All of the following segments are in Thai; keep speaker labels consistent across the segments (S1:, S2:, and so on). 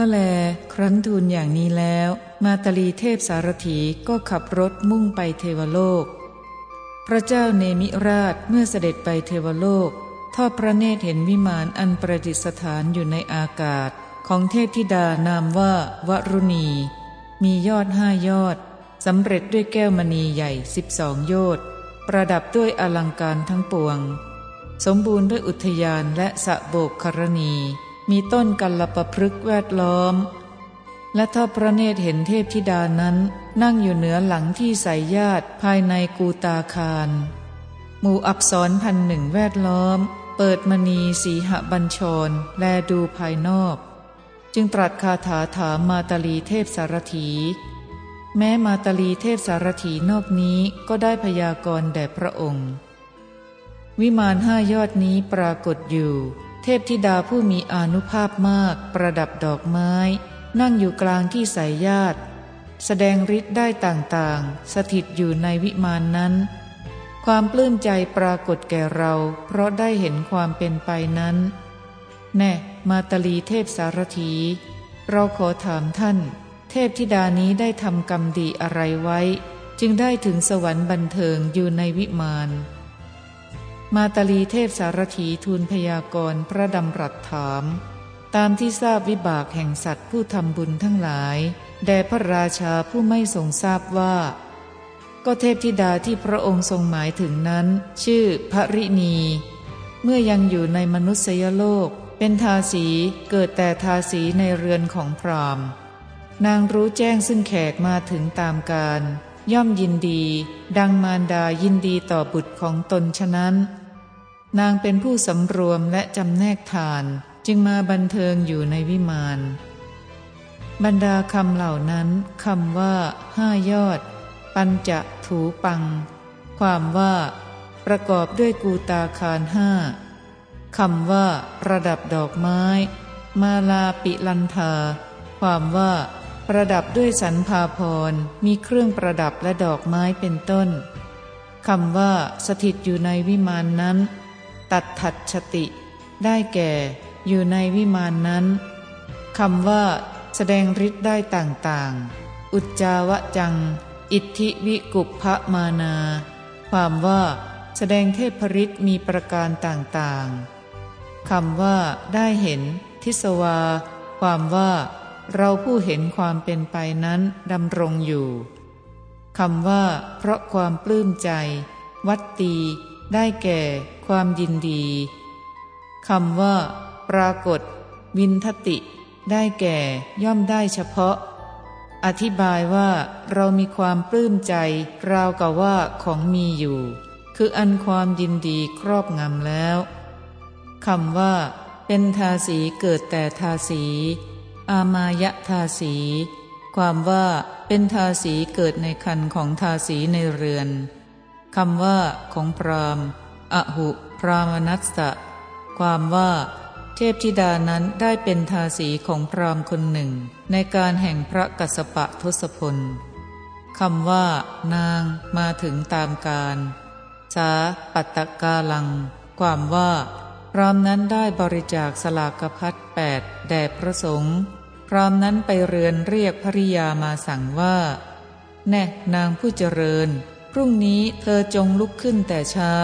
S1: ก็แล ครั้นทูลอย่างนี้แล้ว มาตลีเทพสารถีก็ขับรถมุ่งไปเทวโลก พระเจ้าเนมิราชเมื่อเสด็จไปเทวโลก ทอดพระเนตรเห็นวิมานอันประดิษฐานอยู่ในอากาศ ของเทพธิดานามว่าวรุณี มียอดห้ายอดสำเร็จด้วยแก้วมณีใหญ่สิบสองโยชน์ประดับด้วยอลังการทั้งปวง สมบูรณ์ด้วยอุทยานและสะโบกครณี มีต้นกัลลปพฤกแวดล้อม และทอดพระเนตรเห็นเทพธิดานั้น นั่งอยู่เหนือหลังที่ใส่ญาติภายในกูตาคารหมู่อับสรพันหนึ่งแวดล้อม เปิดมณีสีหบัญชร แลดูภายนอก จึงตรัสคาถาถามมาตาลีเทพสารถี แม้มาตาลีเทพสารถีนอกนี้ก็ได้พยากรณ์แด่พระองค์ วิมานห้ายอดนี้ปรากฏอยู่ พธิดาผู้มีอนุภาพมากประดับดอกไม้ นั่งอยู่กลางที่สายญาติ แสดงฤทธิ์ได้ต่างๆ สถิตอยู่ในวิมานนั้น ความปลื้มใจปรากฏแก่เรา เพราะได้เห็นความเป็นไปนั้น แน่ มาตาลีเทพสารถี เราขอถามท่าน เทพธิดานี้ได้ทำกรรมดีอะไรไว้ จึงได้ถึงสวรรค์บันเทิงอยู่ในวิมาน มาตาลีเทพสารถีทูลพยากรณ์พระดำรัสถาม ตามที่ทราบวิบากแห่งสัตว์ผู้ทำบุญทั้งหลาย แด่พระราชาผู้ไม่ทรงทราบว่า ก็เทพธิดาที่พระองค์ทรงหมายถึงนั้น ชื่อพระริณี เมื่อยังอยู่ในมนุษยโลก เป็นทาสีเกิดแต่ทาสีในเรือนของพรามนางรู้แจ้งซึ่งแขกมาถึงตามการ ย่อมยินดี ดังมารดายินดีต่อบุตรของตนฉะนั้น นางเป็นผู้สำรวมและจำแนกทานจึงมาบันเทิงอยู่ในวิมานบรรดาคำเหล่านั้นคำว่าห้ายอด ปัญจะถูปัง ความว่า ประกอบด้วยกูตาคารห้าคำว่า ประดับดอกไม้ มาลาปิลันธาความว่า ประดับด้วยสันพาพรมีเครื่องประดับและดอกไม้เป็นต้นคำว่า สถิตอยู่ในวิมานนั้น ตัดถัดชติ ได้แก่อยู่ในวิมานนั้นคำว่า แสดงฤทธิ์ได้ต่างๆ อุจจาวะจัง อิทธิวิกุปพะมานา ความว่าแสดงเทพฤทธิ์มีประการต่างๆคำว่า ได้เห็น ทิสวา ความว่า เราผู้เห็นความเป็นไปนั้นดำรงอยู่คำว่า เพราะความปลื้มใจ วัตตี ได้แก่ความยินดีคำว่า ปรากฏ วินทติ ได้แก่ย่อมได้เฉพาะ อธิบายว่าเรามีความปลื้มใจ ราวกับว่าของมีอยู่ คืออันความยินดีครอบงำแล้วคำว่า เป็นทาสีเกิดแต่ทาสี อามายะทาสี ความว่าเป็นทาสีเกิดในคันของทาสีในเรือน คำว่าของพรามอหุพรามนัสสะความว่าเทพธิดานั้นได้เป็นทาสีของพรามคนหนึ่ง ในการแห่งพระกัสปะทศพลคำว่า นางมาถึงตามการสาปัตตกาลัง ความว่าพรามนั้นได้บริจาคสลากพัดแปดแด่พระสงฆ์พรามนั้นไปเรือนเรียกภริยามาสั่งว่า แน่นางผู้เจริญ พรุ่งนี้เธอจงลุกขึ้นแต่เช้า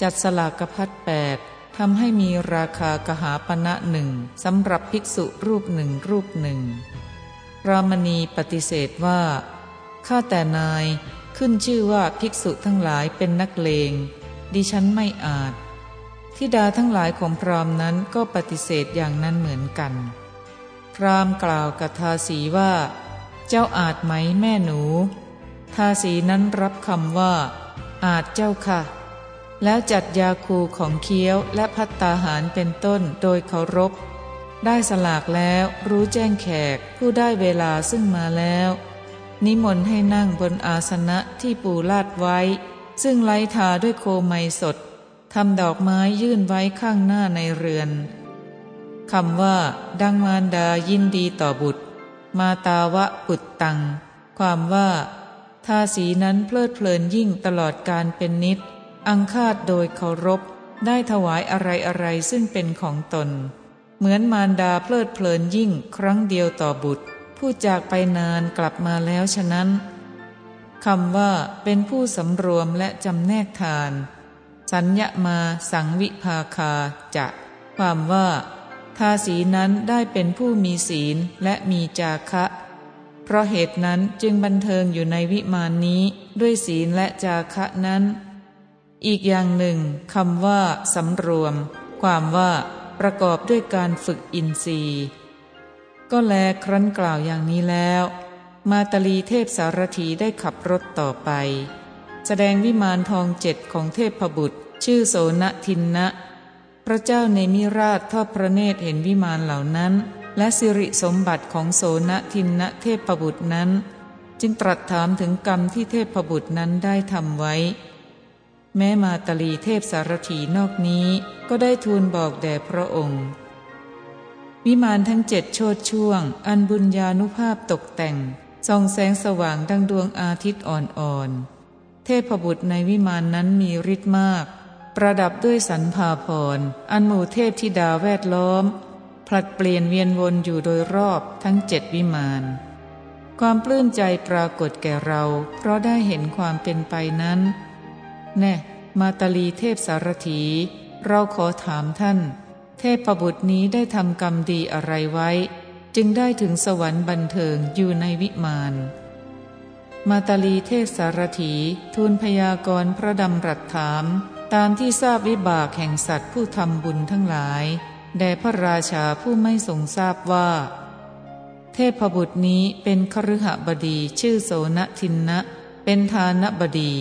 S1: จัดสลากพัดแปดทำให้มีราคากหาปณะหนึ่งสำหรับภิกษุรูปหนึ่งรูปหนึ่ง รามณีปฏิเสธว่า ข้าแต่นายขึ้นชื่อว่าภิกษุทั้งหลายเป็นนักเลง ดิฉันไม่อาจทิดาทั้งหลายของพรามนั้นก็ปฏิเสธอย่างนั้นเหมือนกัน พรามกล่าวกับทาสีว่า เจ้าอาจไหมแม่หนู ทาสีนั้นรับคำว่า อาจเจ้าค่ะ แล้วจัดยาคูของเคี้ยวและพัตตาหารเป็นต้นโดยเคารพ ได้สลากแล้วรู้แจ้งแขกผู้ได้เวลาซึ่งมาแล้ว นิมนต์ให้นั่งบนอาสนะที่ปูลาดไว้ ซึ่งไล้ทาด้วยโคไมสดทำดอกไม้ยื่นไว้ข้างหน้าในเรือนคำว่า ดังมารดายินดีต่อบุตร มาตาวะปุตตัง ความว่า ทาสีนั้นเพลิดเพลินยิ่งตลอดการเป็นนิด อังคาดโดยเคารพ ได้ถวายอะไรอะไรซึ่งเป็นของตน เหมือนมารดาเพลิดเพลินยิ่งครั้งเดียวต่อบุตร ผู้จากไปนานกลับมาแล้วฉะนั้นคำว่าเป็นผู้สำรวมและจำแนกทาน สัญญามาสังวิภาคาจะ ความว่า ทาสีนั้นได้เป็นผู้มีศีลและมีจาคะ เพราะเหตุนั้นจึงบันเทิงอยู่ในวิมานนี้ด้วยศีลและจาคะนั้น อีกอย่างหนึ่งคำว่าสำรวม ความว่าประกอบด้วยการฝึกอินทรีย์ ก็แลครั้นกล่าวอย่างนี้แล้ว มาตลีเทพสารถีได้ขับรถต่อไป แสดงวิมานทองเจ็ดของเทพพบุตร ชื่อโสนทินนะ พระเจ้าในมิราชทอดพระเนตรเห็นวิมานเหล่านั้น และสิริสมบัติของโสนทินนะเทพบุตรนั้น จึงตรัสถามถึงกรรมที่เทพพบุตรนั้นได้ทำไว้ แม้มาตลีเทพสารถีนอกนี้ก็ได้ทูลบอกแด่พระองค์วิมานทั้งเจ็ดโชดช่วง อันบุญญานุภาพตกแต่งส่องแสงสว่างดังดวงอาทิตย์อ่อนๆเทพบุตรในวิมานนั้นมีฤทธิ์มาก ประดับด้วยสันพาพรอันหมู่เทพธิดาแวดล้อม ผลัดเปลี่ยนเวียนวนอยู่โดยรอบทั้งเจ็ดวิมาน ความปลื้มใจปรากฏแก่เรา เพราะได้เห็นความเป็นไปนั้น แน่ มาตาลีเทพสารถี เราขอถามท่าน เทพประบุตรนี้ได้ทำกรรมดีอะไรไว้ จึงได้ถึงสวรรค์บันเทิงอยู่ในวิมาน มาตาลีเทพสารถีทูลพยากรณ์พระดำรัสถาม ตามที่ทราบวิบากแห่งสัตว์ผู้ทำบุญทั้งหลาย แด่พระราชาผู้ไม่ทรงทราบว่า เทพบุตรนี้เป็นคฤหบดีชื่อโสนทินนะเป็นทานบดี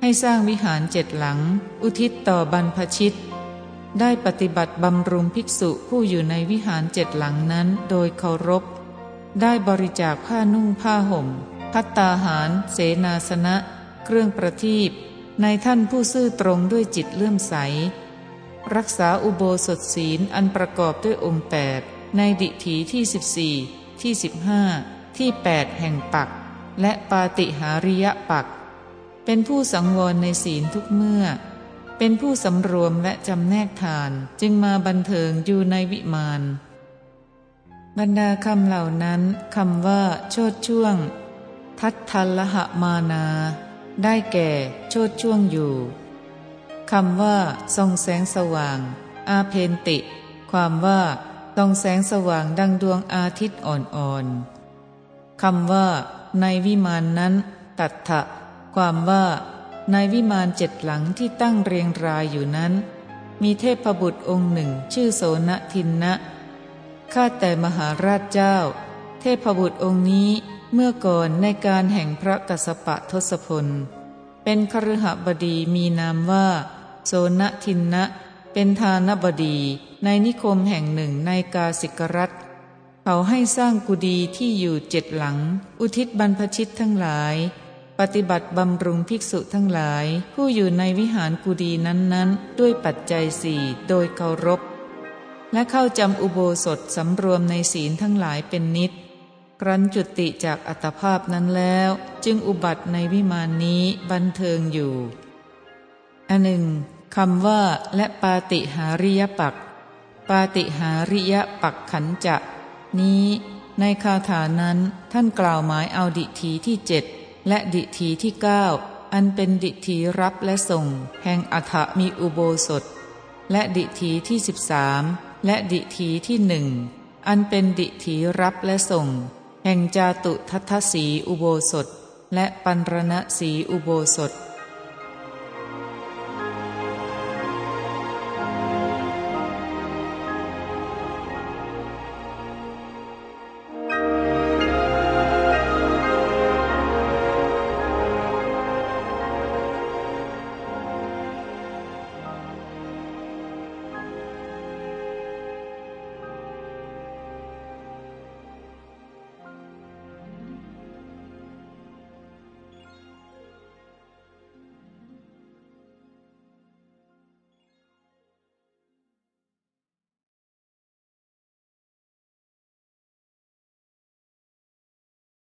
S1: ให้สร้างวิหารเจ็ดหลัง อุทิศต่อบรรพชิต ได้ปฏิบัติบำรุงภิกษุผู้อยู่ในวิหารเจ็ดหลังนั้นโดยเคารพ ได้บริจาคผ้านุ่งผ้าห่ม พัตตาหาร เสนาสนะ เครื่องประทีปในท่านผู้ซื่อตรงด้วยจิตเลื่อมใส รักษาอุโบสถศีลอันประกอบด้วยองค์แปดในดิถีที่สิบสี่ที่สิบห้าที่แปดแห่งปัก และปาติหาริยปัก เป็นผู้สังวรในศีลทุกเมื่อ เป็นผู้สำรวมและจำแนกทานจึงมาบันเทิงอยู่ในวิมานบรรดาคำเหล่านั้นคำว่า โชดช่วง ทัตทัลละหมานา ได้แก่ โชดช่วงอยู่ คำว่าส่องแสงสว่าง อาเพนติ ความว่าส่องแสงสว่างดังดวงอาทิตย์อ่อนๆคำว่า ในวิมานนั้น ตัดถะความว่า ในวิมานเจ็ดหลังที่ตั้งเรียงรายอยู่นั้น มีเทพบุตรองค์หนึ่งชื่อโสนทินนะข้าแต่มหาราชเจ้า เทพบุตรองค์นี้เมื่อก่อนในการแห่งพระกสปะทศพล เป็นคฤหบดีมีนามว่า โสนทินนะเป็นทานบดีในนิคมแห่งหนึ่งในกาสิกรัฐ เขาให้สร้างกุดีที่อยู่เจ็ดหลัง อุทิศบรรพชิตทั้งหลาย ปฏิบัติบำรุงภิกษุทั้งหลาย ผู้อยู่ในวิหารกุดีนั้นๆ ด้วยปัจจัยสี่โดยเคารพ และเข้าจำอุโบสถสำรวมในศีลทั้งหลายเป็นนิดครั้นจุติจากอัตภาพนั้นแล้ว จึงอุบัติในวิมานนี้บันเทิงอยู่อันหนึ่ง คำว่าและปาติหาริยปัก ปาติหาริยปักขันจะ นี้ ในคาถานั้นท่านกล่าวหมายเอาดิทีที่เจ็ดและดิถีที่เก้าอันเป็นดิถีรับและส่ง แห่งอัฐมีอุโบสถ และดิถีที่สิบสามและดิถีที่หนึ่งอันเป็นดิถีรับและส่ง แห่งจาตุทัทสีอุโบสถ และปันรณสีอุโบสถ